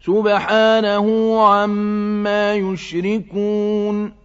سبحانه عما يشركون